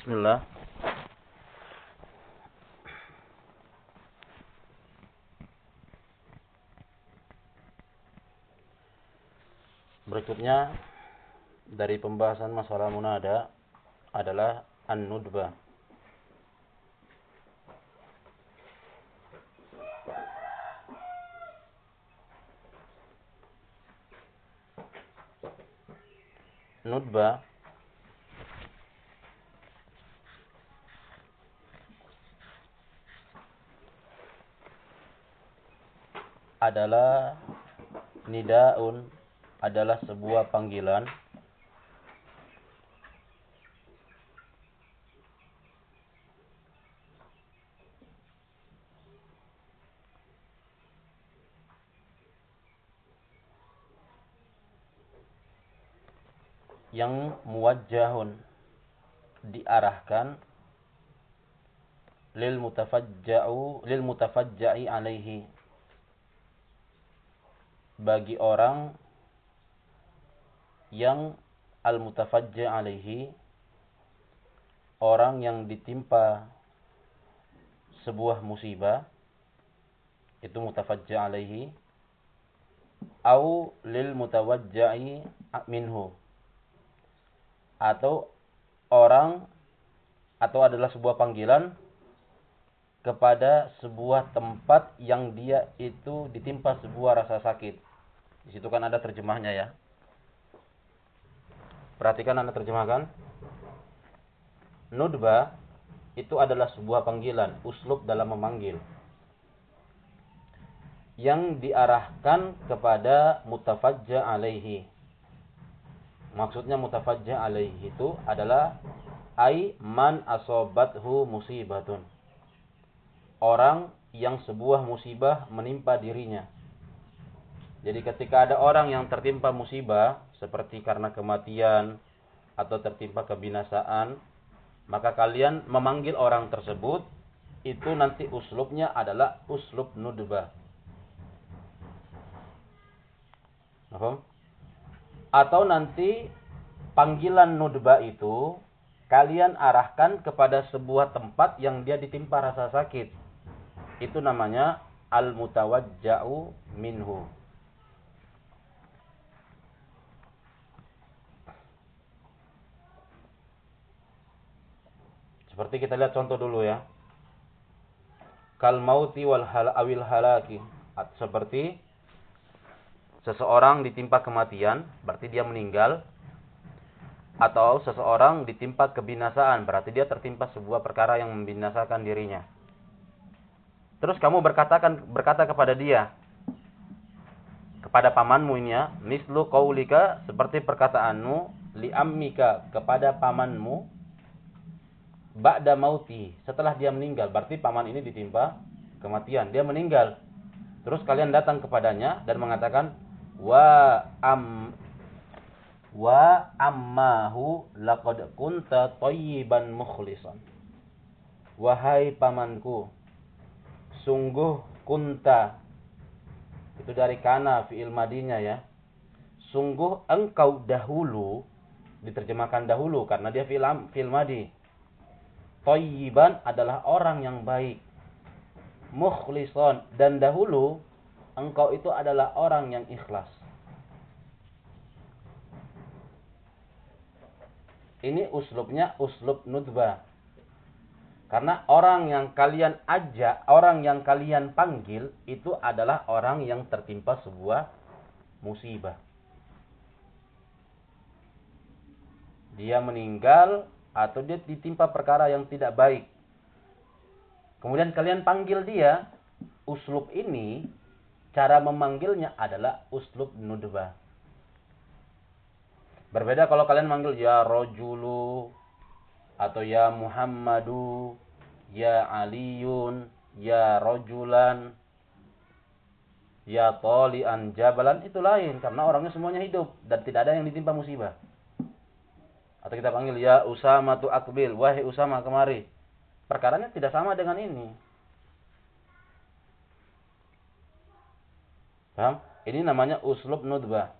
Bismillah. Berikutnya dari pembahasan masalah munada adalah an-nudbah. Nudbah adalah nidaun adalah sebuah panggilan. Yang muwajjahun diarahkan lil mutafajja'u lil mutafajja'i alaihi bagi orang yang al mutafajja alaihi orang yang ditimpa sebuah musibah itu mutafajja alaihi au lil mutawajja'i minhu atau orang atau adalah sebuah panggilan kepada sebuah tempat yang dia itu ditimpa sebuah rasa sakit. Di situ kan ada terjemahnya ya. Perhatikan Anda terjemahkan. Nudba itu adalah sebuah panggilan, uslub dalam memanggil. Yang diarahkan kepada mutafajja alaihi Maksudnya mutafajjah alaihi itu adalah ai man asobathu musibatun. Orang yang sebuah musibah menimpa dirinya. Jadi ketika ada orang yang tertimpa musibah seperti karena kematian atau tertimpa kebinasaan, maka kalian memanggil orang tersebut itu nanti uslubnya adalah uslub nudbah. Paham? Atau nanti panggilan nudba itu kalian arahkan kepada sebuah tempat yang dia ditimpa rasa sakit. Itu namanya al-mutawajja'u minhu. Seperti kita lihat contoh dulu ya. Kal mauti wal hal awil halaki. Seperti seseorang ditimpa kematian, berarti dia meninggal. Atau seseorang ditimpa kebinasaan, berarti dia tertimpa sebuah perkara yang membinasakan dirinya. Terus kamu berkatakan berkata kepada dia, kepada pamanmu ini ya, mislu qaulika seperti perkataanmu li ammika kepada pamanmu ba'da mauti, setelah dia meninggal, berarti paman ini ditimpa kematian, dia meninggal. Terus kalian datang kepadanya dan mengatakan, wa am wa ammahu laqad kunta thayyiban mukhlisan. Wahai pamanku sungguh kunta itu dari kana fi'il madinya ya sungguh engkau dahulu diterjemahkan dahulu karena dia fi'il fi'il madi thayyiban adalah orang yang baik mukhlisan dan dahulu engkau itu adalah orang yang ikhlas. Ini uslubnya uslub nudba. Karena orang yang kalian ajak, orang yang kalian panggil itu adalah orang yang tertimpa sebuah musibah. Dia meninggal atau dia ditimpa perkara yang tidak baik. Kemudian kalian panggil dia, uslub ini cara memanggilnya adalah uslub nudbah. Berbeda kalau kalian manggil ya rojulu atau ya Muhammadu, ya Aliyun, ya rojulan, ya tolian jabalan itu lain karena orangnya semuanya hidup dan tidak ada yang ditimpa musibah. Atau kita panggil ya Usama tu akbil, wahai Usama kemari. Perkaranya tidak sama dengan ini. Paham? Ini namanya uslub nudbah.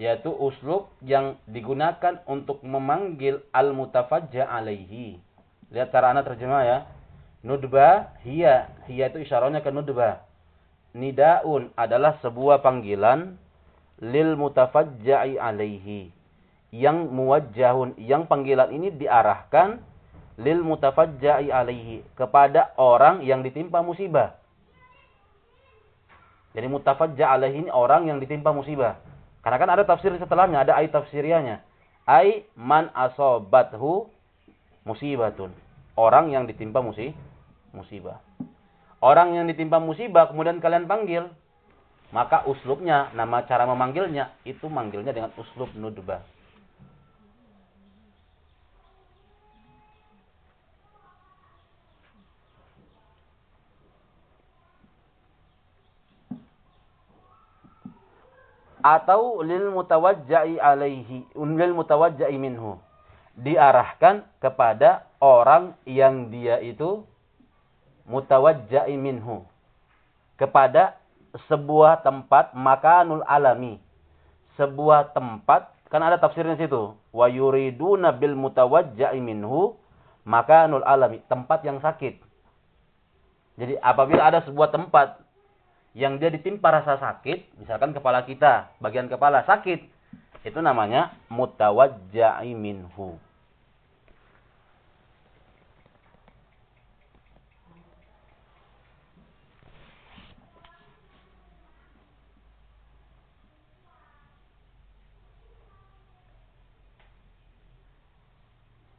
yaitu uslub yang digunakan untuk memanggil al-mutafajja alaihi. Lihat cara anak terjemah ya. Nudba hiya, hiya itu isyaratnya ke nudba. Nidaun adalah sebuah panggilan lil mutafajja'i alaihi. Yang muwajjahun, yang panggilan ini diarahkan lil mutafajja'i alaihi kepada orang yang ditimpa musibah. Jadi mutafajja alaihi ini orang yang ditimpa musibah. Karena kan ada tafsir setelahnya, ada ayat tafsirianya. Ai man asobathu musibatun. Orang yang ditimpa musi, musibah. Orang yang ditimpa musibah kemudian kalian panggil. Maka uslubnya, nama cara memanggilnya, itu manggilnya dengan uslub nudbah. Atau lil mutawajjai alaihi lil mutawajjai minhu. Diarahkan kepada orang yang dia itu mutawajjai minhu. Kepada sebuah tempat makanul alami. Sebuah tempat kan ada tafsirnya situ. Wa yuriduna bil mutawajjai minhu makanul alami tempat yang sakit. Jadi apabila ada sebuah tempat yang dia ditimpa rasa sakit, misalkan kepala kita, bagian kepala sakit, itu namanya mutawajja'i minhu.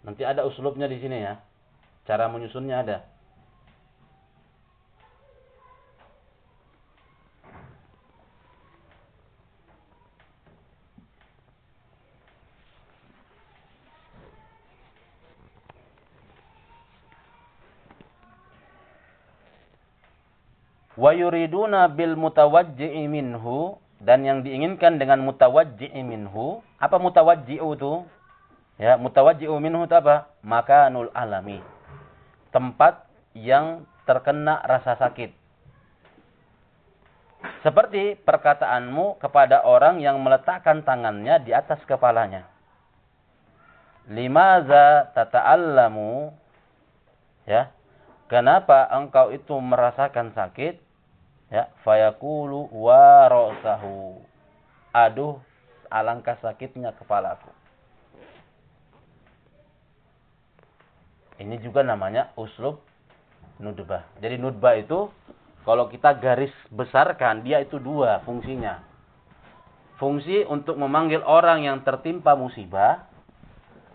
Nanti ada uslubnya di sini ya. Cara menyusunnya ada. Wa yuriduna bil mutawajji'i minhu dan yang diinginkan dengan mutawajji'i minhu apa mutawajji'u itu? Ya mutawajji'u minhu itu apa? Makanul alami. Tempat yang terkena rasa sakit. Seperti perkataanmu kepada orang yang meletakkan tangannya di atas kepalanya. Limaza tata'allamu? Ya kenapa engkau itu merasakan sakit ya fayaqulu wa ra'sahu. Aduh alangkah sakitnya kepalaku ini juga namanya uslub nudbah jadi nudbah itu kalau kita garis besarkan dia itu dua fungsinya. Fungsi untuk memanggil orang yang tertimpa musibah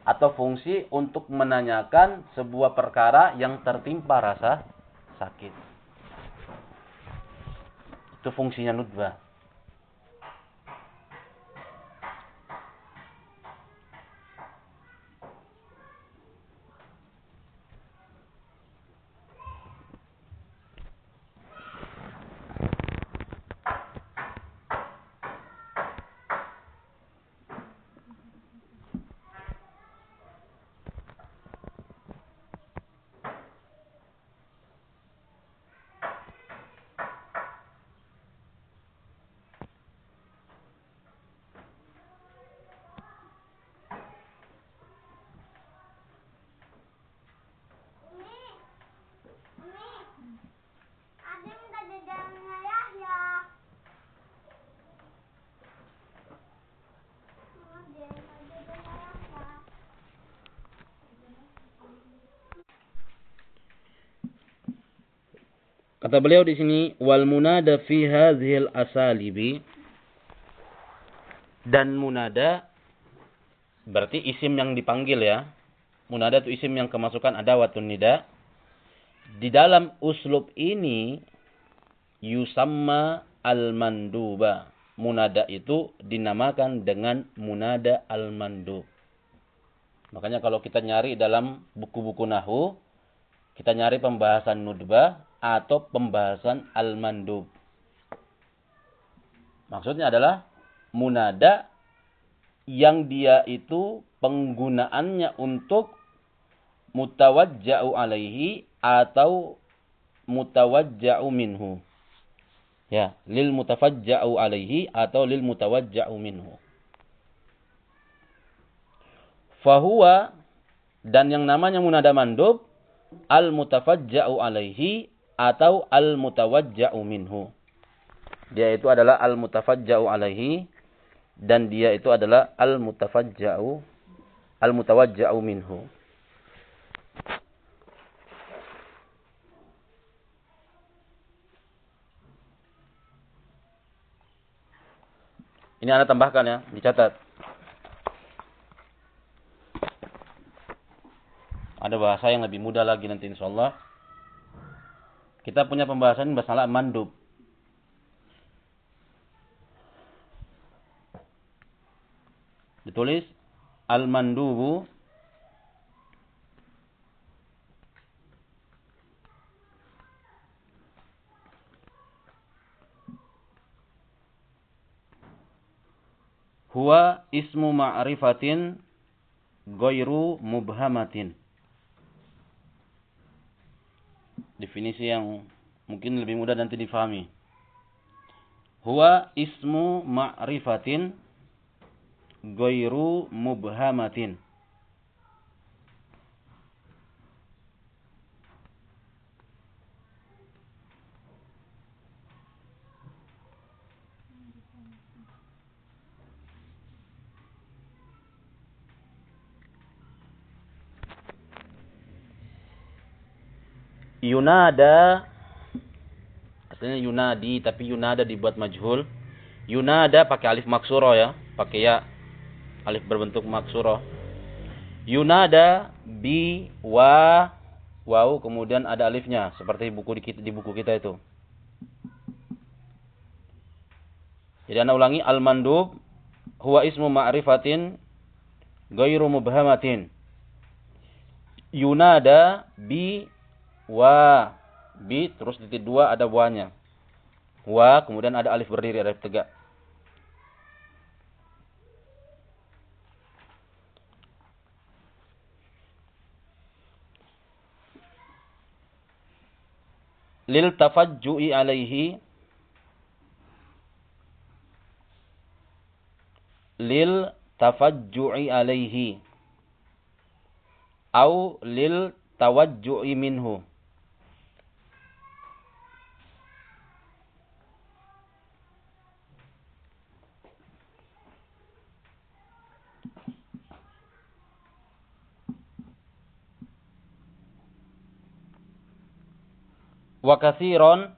atau fungsi untuk menanyakan sebuah perkara yang tertimpa rasa sakit itu fungsinya nutbah. Kata beliau di sini wal munada fi hadhil asalibi dan munada berarti isim yang dipanggil ya. Munada itu isim yang kemasukan ada watun nida. Di dalam uslub ini yusamma al-manduba. Munada itu dinamakan dengan munada al-mandub. Makanya kalau kita nyari dalam buku-buku nahu, kita nyari pembahasan nudbah, atau pembahasan al-mandub. Maksudnya adalah munada yang dia itu penggunaannya untuk mutawajja'u alaihi atau mutawajja'u minhu. Ya, lil mutafajja'u alaihi atau lil mutawajja'u minhu. Fahuwa dan yang namanya munada mandub al-mutafajja'u alaihi atau al-mutawajja'u minhu. Dia itu adalah al-mutafajja'u alaihi dan dia itu adalah al-mutafajja'u al-mutawajja'u minhu. Ini Anda tambahkan ya, dicatat. Ada bahasa yang lebih mudah lagi nanti insyaallah. Kita punya pembahasan masalah mandub. Ditulis al-mandubu huwa ismu ma'rifatin ghairu mubhamatin. Definisi yang mungkin lebih mudah nanti difahami. Huwa ismu ma'rifatin ghairu mubhamatin. Yunada artinya yunadi tapi yunada dibuat majhul. Yunada pakai alif maksuro ya, pakai ya alif berbentuk maksuro. Yunada bi wa wau kemudian ada alifnya seperti buku di, kita, di buku kita itu. Jadi anda ulangi al-mandub huwa ismu ma'rifatin ghairu mubhamatin. Yunada bi wa bi terus titik dua ada wanya. Wa kemudian ada alif berdiri alif tegak. Lil tafajju'i alaihi. Lil tafajju'i alaihi. Au lil tawajju'i minhu wa katsiran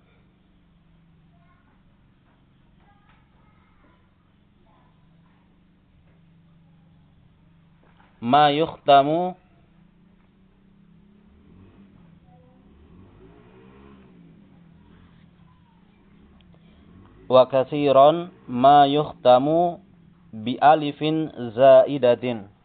ma yukhtamu. Wa katsiran ma yukhtamu bi alifin zaidatin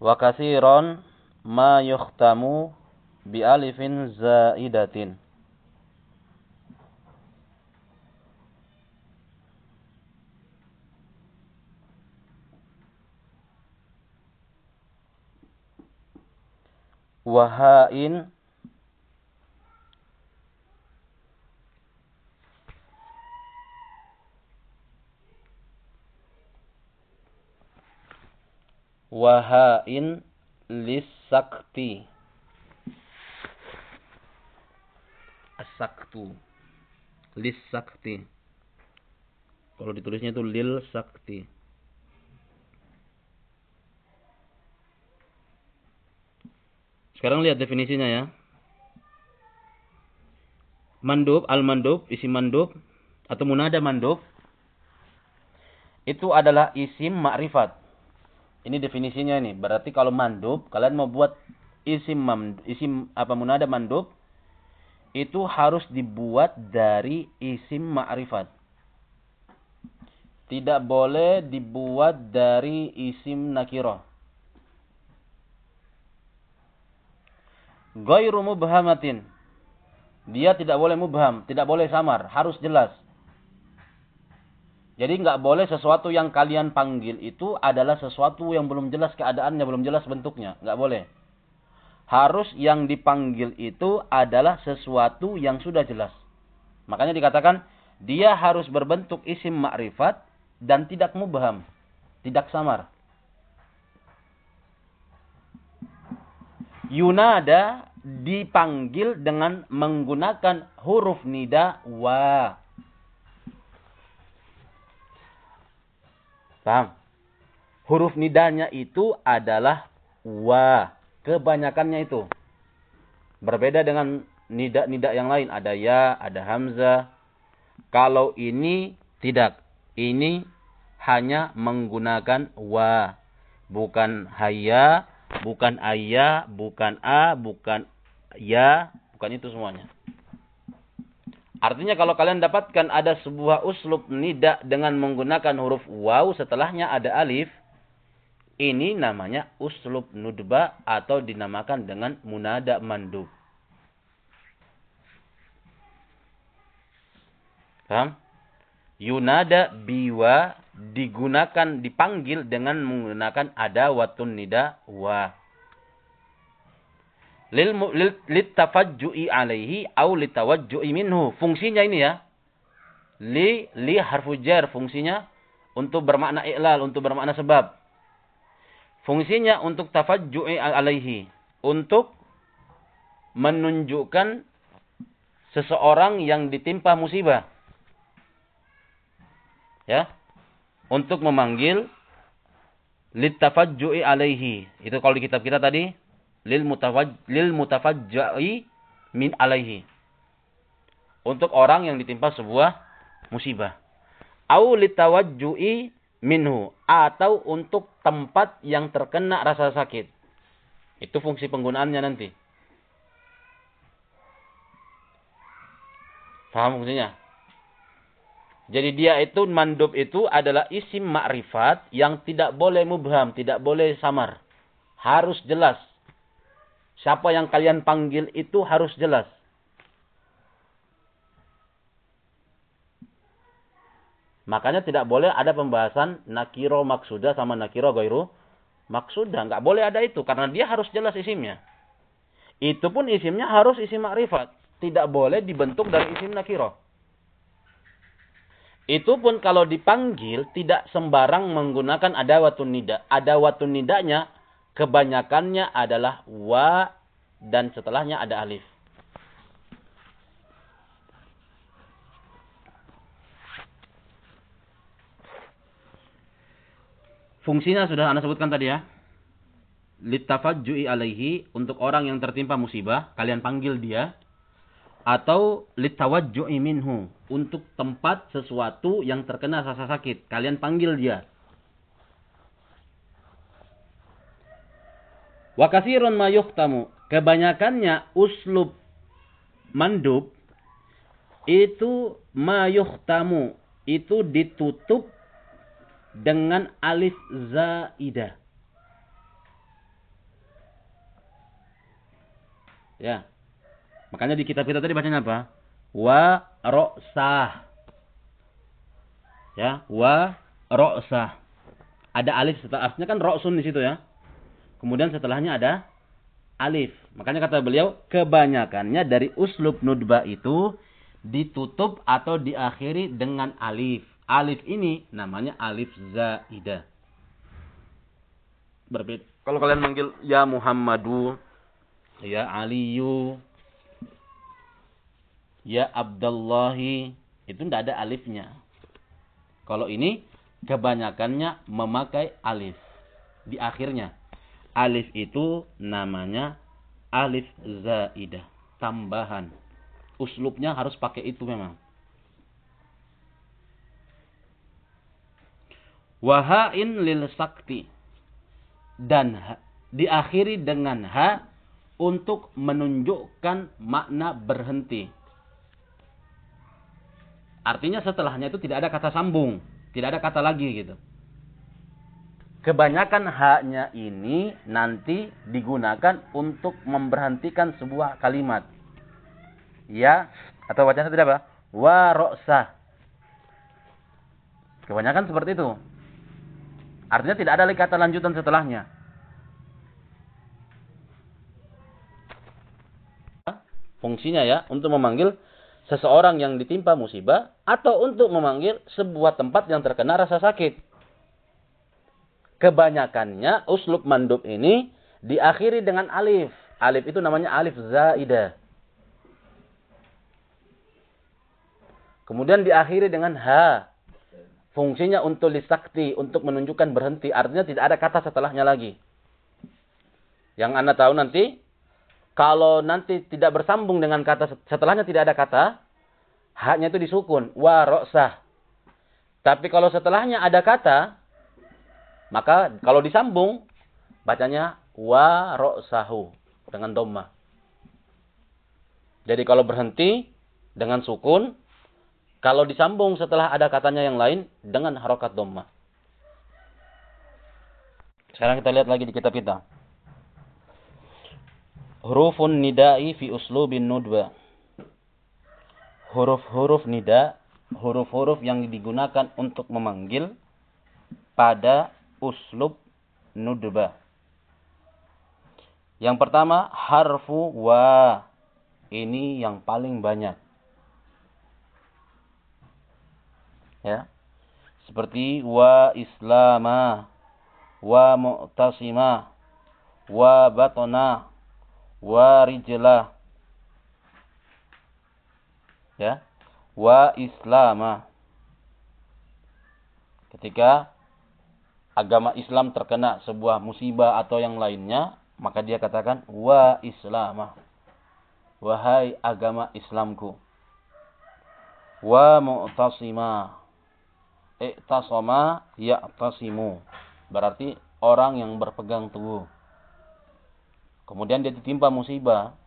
wa kasiron ma yukhtamu bi alifin zaidatin. Wahain wahain lisakti. Asaktu lisakti kalau ditulisnya itu lil sakti sekarang lihat definisinya ya. Mandub al mandub isi mandub atau munada mandub. Itu adalah isim ma'rifat ini definisinya ini. Berarti kalau mandub, kalian mau buat isim isim apa munada mandub itu harus dibuat dari isim ma'rifat. Tidak boleh dibuat dari isim nakirah. Ghairu mubhamatin. Dia tidak boleh mubham, tidak boleh samar, harus jelas. Jadi nggak boleh sesuatu yang kalian panggil itu adalah sesuatu yang belum jelas keadaannya, belum jelas bentuknya. Nggak boleh. Harus yang dipanggil itu adalah sesuatu yang sudah jelas. Makanya dikatakan dia harus berbentuk isim ma'rifat dan tidak mubham, tidak samar. Yunada dipanggil dengan menggunakan huruf nida wa. Paham? Huruf nidanya itu adalah wa. Kebanyakannya itu. Berbeda dengan nida-nida yang lain. Ada ya, ada hamzah. Kalau ini tidak. Ini hanya menggunakan wa. Bukan hayya, bukan ayah, bukan a, bukan ya, bukan itu semuanya. Artinya kalau kalian dapatkan ada sebuah uslub nida dengan menggunakan huruf waw setelahnya ada alif, ini namanya uslub nudba atau dinamakan dengan munada mandub. Paham? Yunada biwa digunakan dipanggil dengan menggunakan ada watun nida wa. Lil, tafajju'i alaihi au litawajju'i minhu. Fungsinya ini ya. Li li harfu jar fungsinya untuk bermakna i'lal, untuk bermakna sebab. Fungsinya untuk tafajju'i alaihi, untuk menunjukkan seseorang yang ditimpa musibah ya untuk memanggil litafajju'i alaihi itu kalau di kitab kita tadi lil mutafaj lil mutafajja'i min alaihi. Untuk orang yang ditimpa sebuah musibah. Au litawajju'i minhu atau untuk tempat yang terkena rasa sakit. Itu fungsi penggunaannya nanti. Paham fungsinya? Jadi dia itu mandub itu adalah isim ma'rifat yang tidak boleh mubham, tidak boleh samar. Harus jelas. Siapa yang kalian panggil itu harus jelas. Makanya tidak boleh ada pembahasan nakiro maksudah sama nakiro goiru maksudah. Nggak boleh ada itu karena dia harus jelas isimnya. Itu pun isimnya harus isim ma'rifat. Tidak boleh dibentuk dari isim nakiro. Itu pun kalau dipanggil tidak sembarang menggunakan ada watun nida. Ada watun nidanya kebanyakannya adalah wa dan setelahnya ada alif. Fungsinya sudah Anda sebutkan tadi ya. Litafajju'i alaihi untuk orang yang tertimpa musibah, kalian panggil dia atau litawajju'i minhu untuk tempat sesuatu yang terkena rasa sakit kalian panggil dia wa katsirun ma yuhtamu kebanyakannya uslub mandub itu ma yuhtamu itu ditutup dengan alif zaidah ya Makanya di kitab kita tadi bacanya apa? Wa ro'sah. Ya, wa ro'sah. Ada alif setelah aslinya kan ro'sun di situ ya. Kemudian setelahnya ada alif. Makanya kata beliau, kebanyakannya dari uslub nudba itu ditutup atau diakhiri dengan alif. Alif ini namanya alif zaidah. Berbeda. Kalau kalian manggil ya Muhammadu, ya Aliyu, ya Abdullahi itu tidak ada alifnya. Kalau ini kebanyakannya memakai alif di akhirnya. Alif itu namanya alif zaidah, tambahan. Uslubnya harus pakai itu memang. Wahain lil sakti. Dan diakhiri dengan ha untuk menunjukkan makna berhenti. Artinya setelahnya itu tidak ada kata sambung. Tidak ada kata lagi gitu. Kebanyakan haknya ini nanti digunakan untuk memberhentikan sebuah kalimat. Ya, atau bacaan tidak apa? Waroksa. Kebanyakan seperti itu. Artinya tidak ada lagi kata lanjutan setelahnya. Fungsinya ya, untuk memanggil seseorang yang ditimpa musibah atau untuk memanggil sebuah tempat yang terkena rasa sakit. Kebanyakannya uslub mandub ini diakhiri dengan alif. Alif itu namanya alif zaidah. Kemudian diakhiri dengan ha. Fungsinya untuk lisakti, untuk menunjukkan berhenti. Artinya tidak ada kata setelahnya lagi. Yang Anda tahu nanti, kalau nanti tidak bersambung dengan kata setelahnya tidak ada kata, haknya itu disukun. Wa ro'sah. Tapi kalau setelahnya ada kata, maka kalau disambung, bacanya wa ro'sahu. Dengan domma. Jadi kalau berhenti dengan sukun, kalau disambung setelah ada katanya yang lain dengan harokat domma. Sekarang kita lihat lagi di kitab kita. Hurufun nida'i fi uslubin nudba. Huruf-huruf nida, huruf-huruf yang digunakan untuk memanggil pada uslub nudba. Yang pertama, harfu wa. Ini yang paling banyak. ya seperti wa islama wa mu'tasima wa batona wa rijla ya wa islama ketika agama Islam terkena sebuah musibah atau yang lainnya maka dia katakan wa islama wahai agama Islamku wa mu'tasima Iktasama ya'tasimu. Berarti orang yang berpegang teguh. Kemudian dia ditimpa musibah.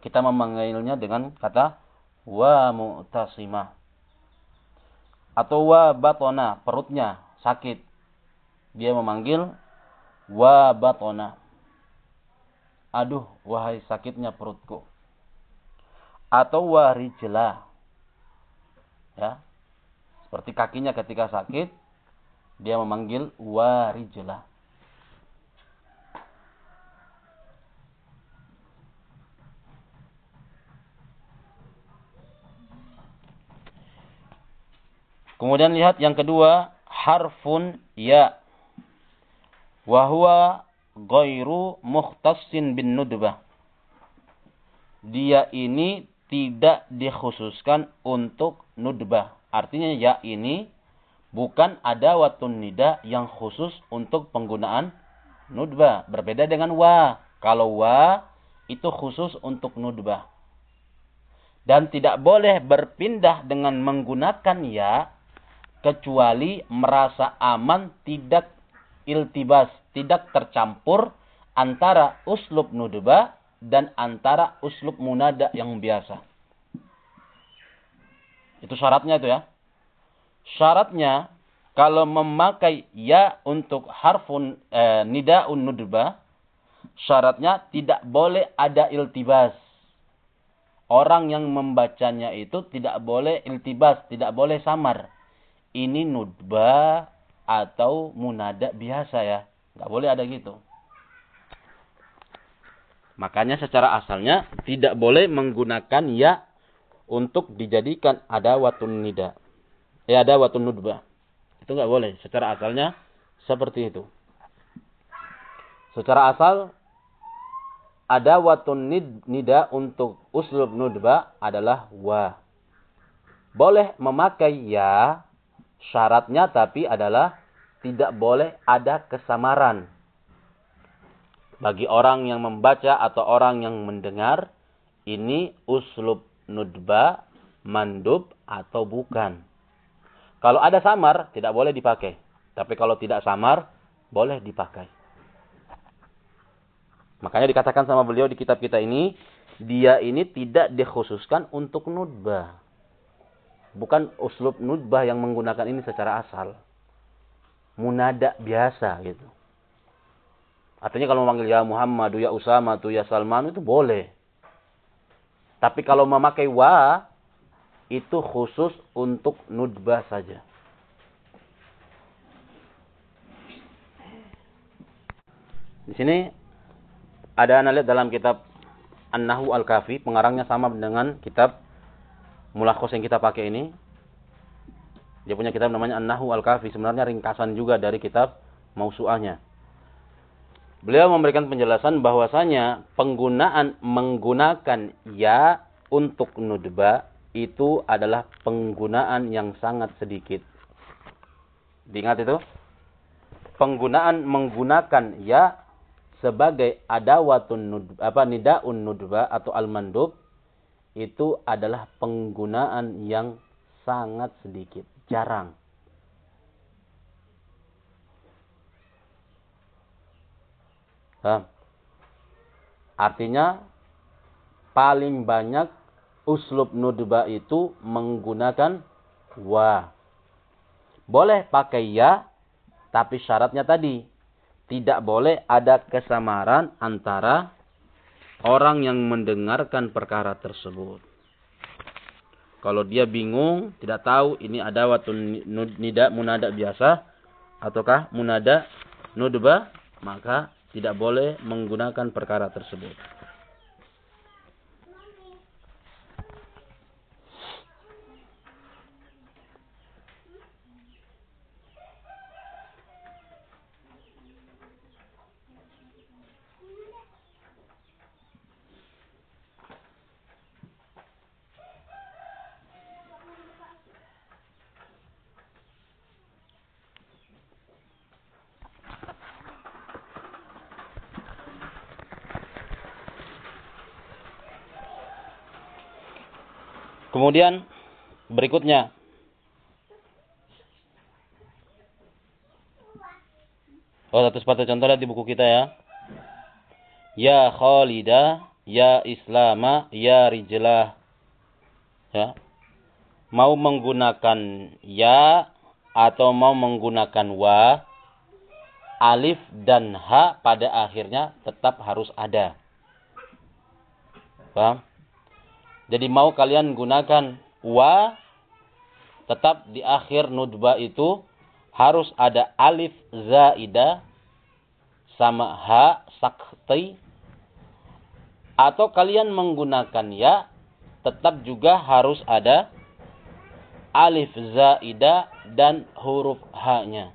Kita memanggilnya dengan kata wa mu'tasimah. Atau wa batona, perutnya sakit. Dia memanggil wa batona. Aduh, wahai sakitnya perutku. Atau wa rijlah. Ya, seperti kakinya ketika sakit, dia memanggil warijlah. Kemudian lihat yang kedua, harfun ya. Wahwa ghairu mukhtassin bin nudbah. Dia ini tidak dikhususkan untuk nudbah. Artinya ya ini bukan ada watun nida yang khusus untuk penggunaan nudbah. Berbeda dengan wa. Kalau wa itu khusus untuk nudbah. Dan tidak boleh berpindah dengan menggunakan ya kecuali merasa aman tidak iltibas, tidak tercampur antara uslub nudbah dan antara uslub munada yang biasa. Itu syaratnya itu ya. Syaratnya kalau memakai ya untuk harfun eh, nidaun nudba, syaratnya tidak boleh ada iltibas. Orang yang membacanya itu tidak boleh iltibas, tidak boleh samar. Ini nudba atau munada biasa ya. Nggak boleh ada gitu. Makanya secara asalnya tidak boleh menggunakan ya untuk dijadikan ada watun nida. Ya ada watun nudbah. Itu nggak boleh. Secara asalnya seperti itu. Secara asal ada watun nida untuk uslub nudbah adalah wa. Boleh memakai ya syaratnya tapi adalah tidak boleh ada kesamaran. Bagi orang yang membaca atau orang yang mendengar, ini uslub nudba, mandub, atau bukan. Kalau ada samar, tidak boleh dipakai. Tapi kalau tidak samar, boleh dipakai. Makanya dikatakan sama beliau di kitab kita ini, dia ini tidak dikhususkan untuk nudba. Bukan uslub nudbah yang menggunakan ini secara asal. Munada biasa gitu. Artinya kalau memanggil ya Muhammad, ya Usama, ya Salman itu boleh. Tapi kalau memakai wa itu khusus untuk nudbah saja. Di sini ada anda lihat dalam kitab An-Nahu Al-Kafi, pengarangnya sama dengan kitab mulakhos yang kita pakai ini. Dia punya kitab namanya An-Nahu Al-Kafi. Sebenarnya ringkasan juga dari kitab Mausu'ahnya. Beliau memberikan penjelasan bahwasanya penggunaan menggunakan ya untuk nudba itu adalah penggunaan yang sangat sedikit. Diingat itu? Penggunaan menggunakan ya sebagai adawatun nudba, apa nidaun nudba atau al-mandub itu adalah penggunaan yang sangat sedikit, jarang. Paham? Artinya paling banyak uslub nudba itu menggunakan wa. Boleh pakai ya, tapi syaratnya tadi tidak boleh ada kesamaran antara orang yang mendengarkan perkara tersebut. Kalau dia bingung, tidak tahu ini ada waktu nida munada biasa ataukah munada nudba, maka tidak boleh menggunakan perkara tersebut. Kemudian berikutnya Oh, satu sepatu contoh di buku kita ya. Ya Khalida, ya Islama, ya Rijlah. Ya. Mau menggunakan ya atau mau menggunakan wa, alif dan ha pada akhirnya tetap harus ada. Paham? Jadi mau kalian gunakan wa tetap di akhir nudba itu harus ada alif zaida sama ha sakti atau kalian menggunakan ya tetap juga harus ada alif zaida dan huruf ha-nya.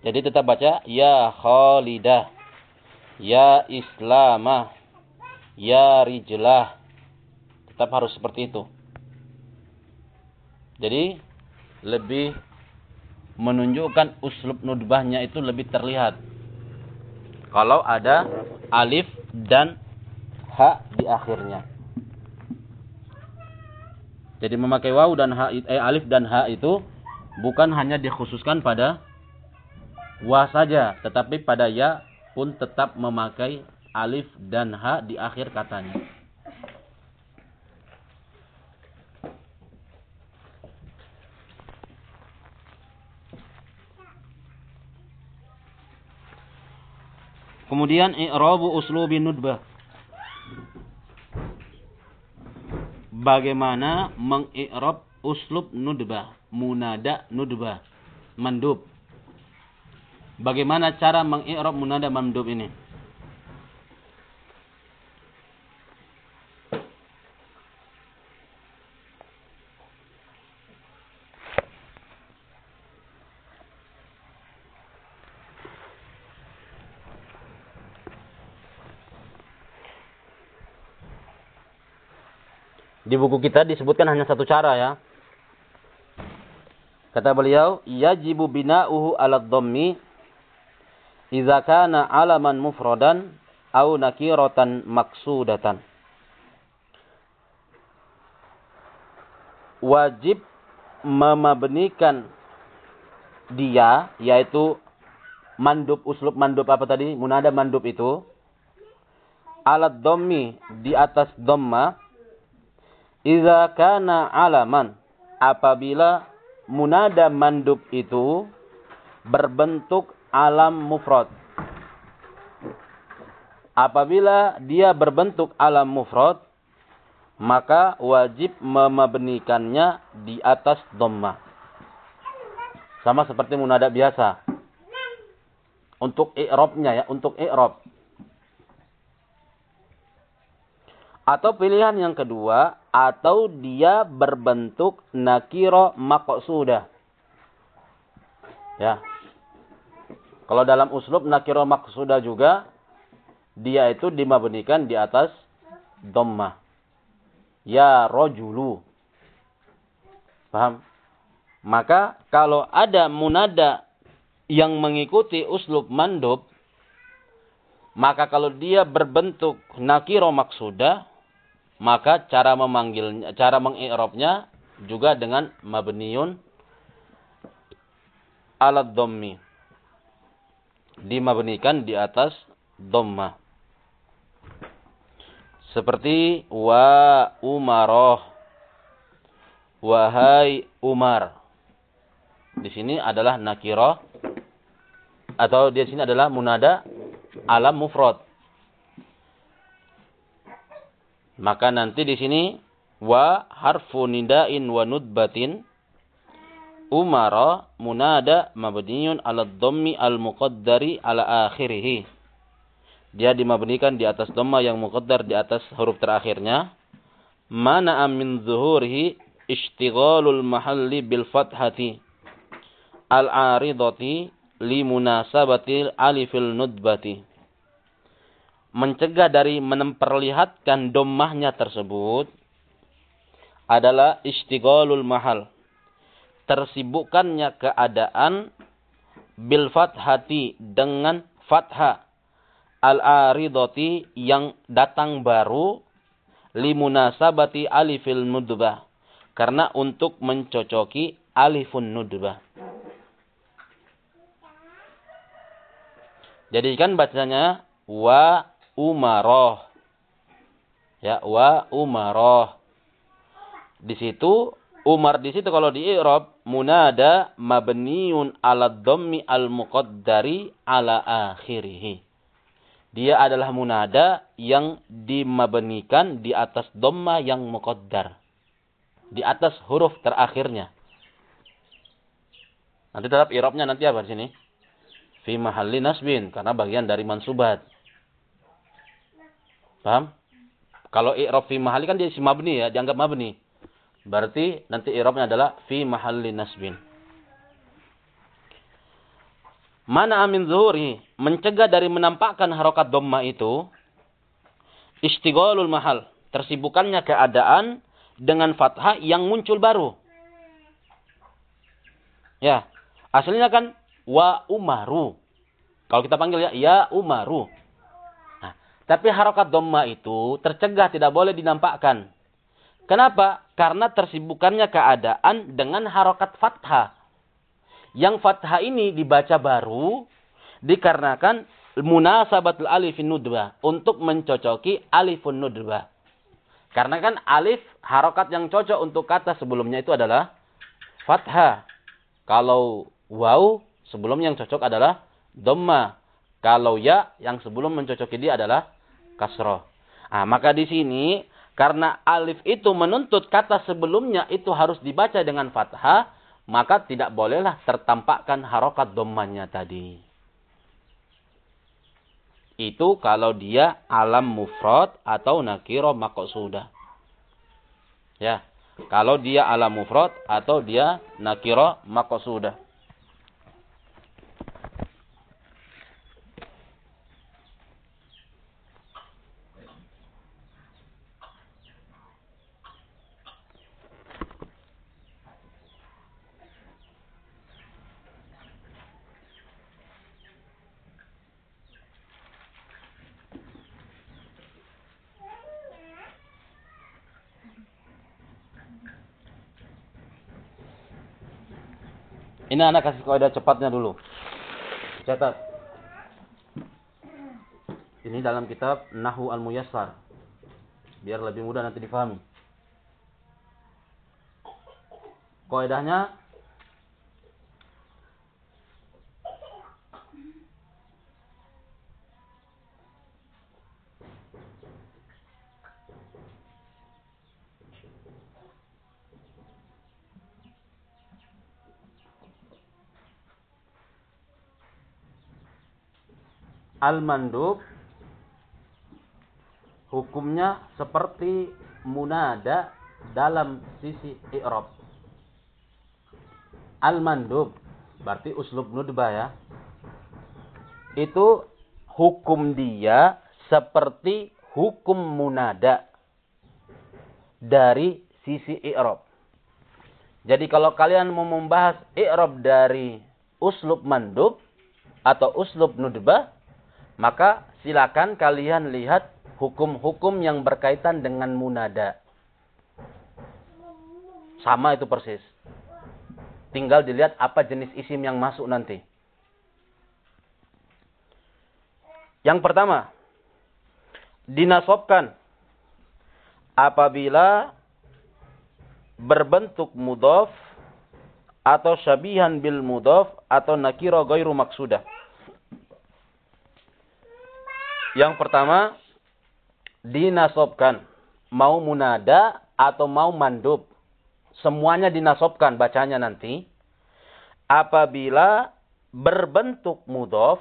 Jadi tetap baca ya Khalidah, ya Islamah, ya rijlah. Tetap harus seperti itu. Jadi lebih menunjukkan uslub nudbahnya itu lebih terlihat. Kalau ada alif dan ha di akhirnya. Jadi memakai waw dan ha eh, alif dan ha itu bukan hanya dikhususkan pada wa saja, tetapi pada ya pun tetap memakai alif dan ha di akhir katanya. Kemudian i'rabu uslubi nudbah. Bagaimana mengi'rab uslub nudbah, munada nudbah, mandub. Bagaimana cara mengi'rab munada mandub ini? Di buku kita disebutkan hanya satu cara ya. Kata beliau, yajibu bina'uhu ala dhammi idza kana alaman mufradan au nakiratan maksudatan. Wajib memabnikan dia yaitu mandub uslub mandub apa tadi? Munada mandub itu alat dhammi di atas dhamma Iza kana alaman apabila munada mandub itu berbentuk alam mufrad. Apabila dia berbentuk alam mufrad, maka wajib memabnikannya di atas dhamma. Sama seperti munada biasa. Untuk i'rabnya ya, untuk i'rab. Atau pilihan yang kedua, atau dia berbentuk nakiro maqsudah. Ya. Kalau dalam uslub nakiro maqsudah juga, dia itu dimabnikan di atas dhamma. Ya rojulu. Paham? Maka kalau ada munada yang mengikuti uslub mandub, maka kalau dia berbentuk nakiro maksudah, maka cara memanggilnya, cara mengi'rabnya juga dengan mabniun alat dhammi. Dimabnikan di atas dhamma. Seperti wa umaroh. Wahai Umar. Di sini adalah nakiro atau di sini adalah munada alam mufrad. Maka nanti di sini wa harfu nidain wa nudbatin umara munada mabniun ala dhammi al muqaddari ala akhirih. Dia dimabnikan di atas dhamma yang muqaddar di atas huruf terakhirnya. Mana amin zuhurihi ishtighalul mahalli bil fathati al-aridati li munasabatil alifil nudbati mencegah dari memperlihatkan dommahnya tersebut adalah istighalul mahal. Tersibukkannya keadaan bil fathati dengan fathah al-aridati yang datang baru limunasabati alifil nudbah. Karena untuk mencocoki alifun nudbah. Jadi kan bacanya wa umaroh. Ya, wa umaroh. Di situ Umar di situ kalau di i'rab munada mabniun ala dhammi al muqaddari ala akhirih. Dia adalah munada yang dimabnikan di atas dhamma yang muqaddar. Di atas huruf terakhirnya. Nanti tetap i'rabnya nanti apa di sini? Fi mahalli nasbin karena bagian dari mansubat. Paham? Kalau i'rab fi mahali kan dia si mabni ya, dianggap mabni. Berarti nanti i'rabnya adalah fi mahalli nasbin. Mana amin zuhuri mencegah dari menampakkan harokat dhamma itu istighalul mahal, tersibukannya keadaan dengan fathah yang muncul baru. Ya, aslinya kan wa umaru. Kalau kita panggil ya ya umaru. Tapi harokat dhamma itu tercegah tidak boleh dinampakkan. Kenapa? Karena tersibukannya keadaan dengan harokat fathah. Yang fathah ini dibaca baru dikarenakan munasabatul alifin nudbah. Untuk mencocoki alifun nudbah. Karena kan alif harokat yang cocok untuk kata sebelumnya itu adalah fathah. Kalau waw sebelum yang cocok adalah dhamma. Kalau ya yang sebelum mencocoki dia adalah kasroh. Ah, maka di sini karena alif itu menuntut kata sebelumnya itu harus dibaca dengan fathah, maka tidak bolehlah tertampakkan harokat domanya tadi. Itu kalau dia alam mufrad atau nakiro makosudah. Ya, kalau dia alam mufrad atau dia nakiro makosudah. Ini anak kasih kaidah cepatnya dulu. Catat. Ini dalam kitab Nahu Al-Muyassar. Biar lebih mudah nanti difahami. Kaidahnya al-mandub hukumnya seperti munada dalam sisi i'rab. Al-mandub berarti uslub nudba ya. Itu hukum dia seperti hukum munada dari sisi i'rab. Jadi kalau kalian mau membahas i'rab dari uslub mandub atau uslub nudbah, maka silakan kalian lihat hukum-hukum yang berkaitan dengan munada. Sama itu persis. Tinggal dilihat apa jenis isim yang masuk nanti. Yang pertama, dinasobkan apabila berbentuk mudof atau syabihan bil mudof atau nakiro goiru maksudah. Yang pertama, dinasobkan. Mau munada atau mau mandub. Semuanya dinasobkan bacanya nanti. Apabila berbentuk mudof.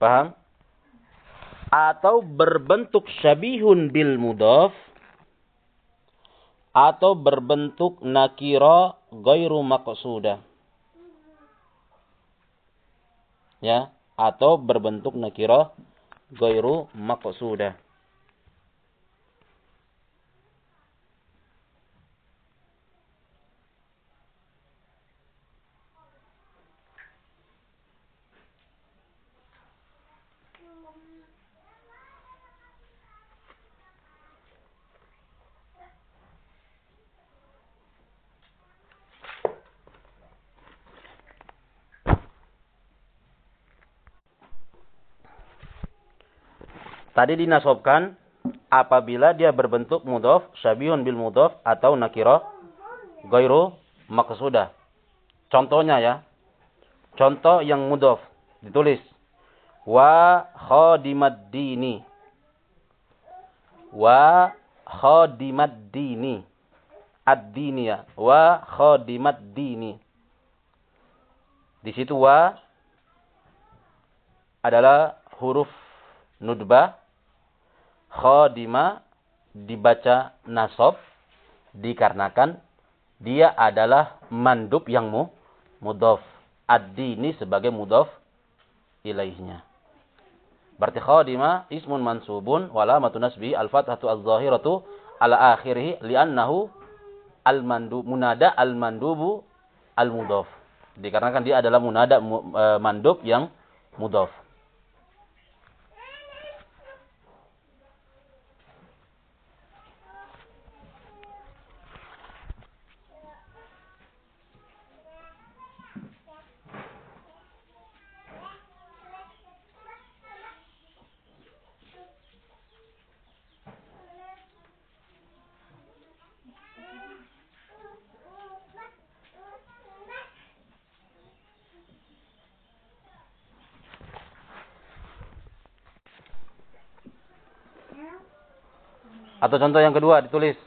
Paham? Atau berbentuk syabihun bil mudof. Atau berbentuk nakiro goiru maksudah. Ya atau berbentuk nakirah ghairu maqsudah. Tadi dinasobkan apabila dia berbentuk mudhof, syabihun bil mudhof atau nakiro ghairu maqsudah. Contohnya ya. Contoh yang mudhof ditulis wa khadimad dini. Wa khadimad dini. Ad-dini ya. Wa khadimad dini. Di situ wa adalah huruf nudbah khadima dibaca nasab dikarenakan dia adalah mandub yang mu, mudhof. Ad-dini sebagai mudhof ilaihnya. Berarti khadima ismun mansubun wala matu nasbi al-fathatu az-zahiratu ala akhirih li'annahu al-mandub munada al-mandubu al-mudhof. Dikarenakan dia adalah munada e, mandub yang mudhof. Atau contoh yang kedua ditulis.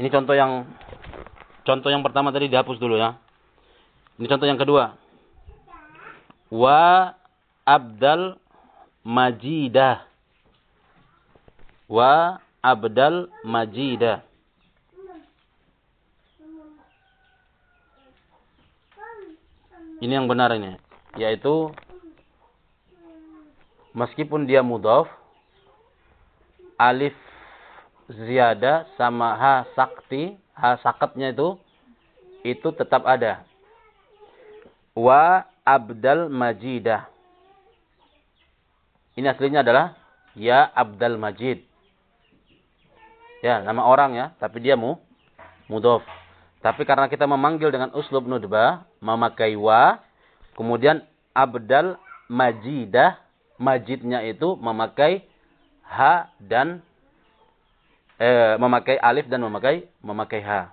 Ini contoh yang Contoh yang pertama tadi dihapus dulu ya. Ini contoh yang kedua. Wa abdal majidah. Wa abdal majidah. Ini yang benar ini. Yaitu meskipun dia mudhaf alif ziyada sama ha sakti sakatnya itu itu tetap ada. Wa Abdal Majidah. Ini aslinya adalah ya Abdal Majid. Ya, nama orang ya, tapi dia mu mudhof. Tapi karena kita memanggil dengan uslub nudbah, memakai wa, kemudian Abdal Majidah, majidnya itu memakai ha dan eh, memakai alif dan memakai memakai ha.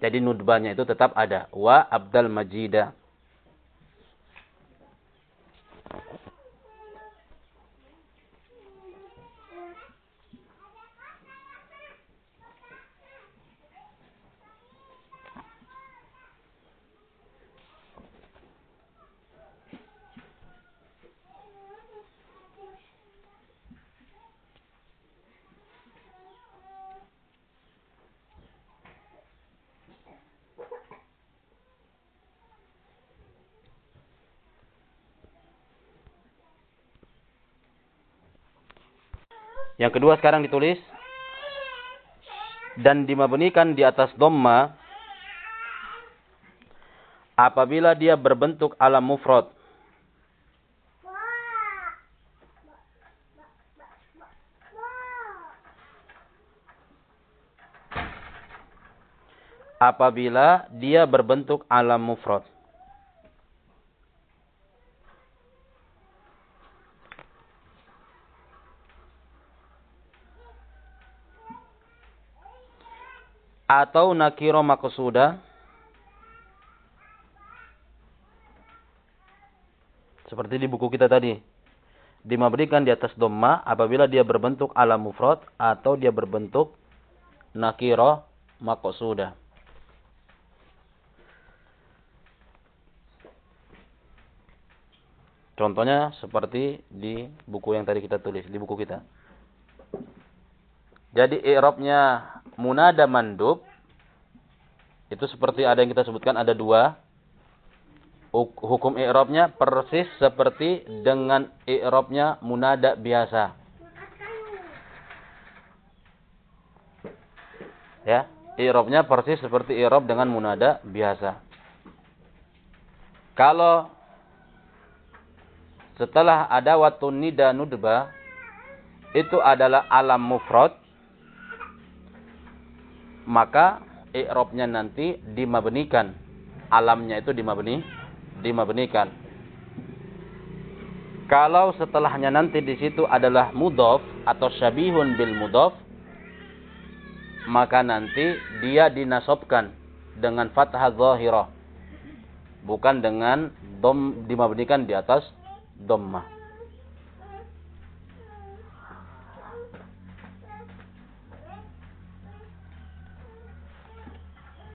Jadi nudbanya itu tetap ada. Wa abdal majida. Yang kedua sekarang ditulis dan dimabnikan di atas dhamma apabila dia berbentuk alam mufrad. Apabila dia berbentuk alam mufrad. Atau nakiro makusuda seperti di buku kita tadi. Dimabdikan di atas dhamma apabila dia berbentuk alam mufrad atau dia berbentuk nakiro makusuda Contohnya seperti di buku yang tadi kita tulis, di buku kita. Jadi i'rabnya munada mandub itu seperti ada yang kita sebutkan ada dua hukum i'rabnya persis seperti dengan i'rabnya munada biasa. Ya, i'rabnya persis seperti i'rab dengan munada biasa. Kalau setelah ada watun nida nudba itu adalah alam mufrad maka i'rabnya nanti dimabnikan. Alamnya itu dimabni, dimabnikan. Kalau setelahnya nanti di situ adalah mudhof atau syabihun bil mudhof, maka nanti dia dinasobkan dengan fathah zahirah. Bukan dengan dom dimabnikan di atas dhammah.